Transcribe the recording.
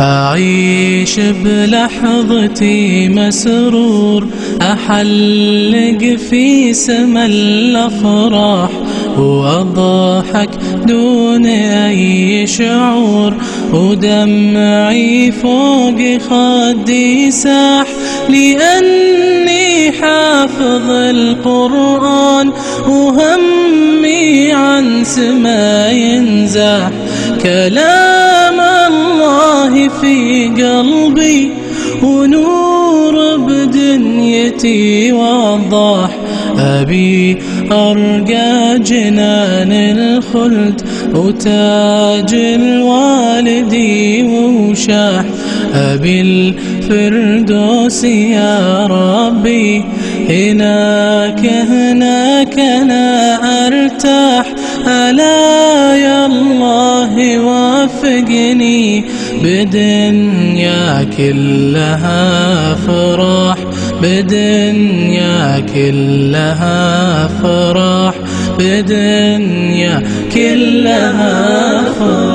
أعيش بلحظتي مسرور أحلق في سما الأفراح وأضحك دون أي شعور. ودمعي فوق خدي ساح لأني حافظ القرآن وهمي عن سما ينزاح. كلام في قلبي ونور بدنيتي وضاح أبي أرقى جنان الخلد وتاج الوالدي وشاح أبي الفردوس يا ربي هناك هناك أنا أرتاح. ألا وفقني بدنيا كلها فرح بدنيا كلها فرح بدنيا كلها فرح.